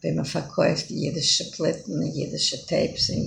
wenn man verkauft jüdische Plätten, jüdische Tapes und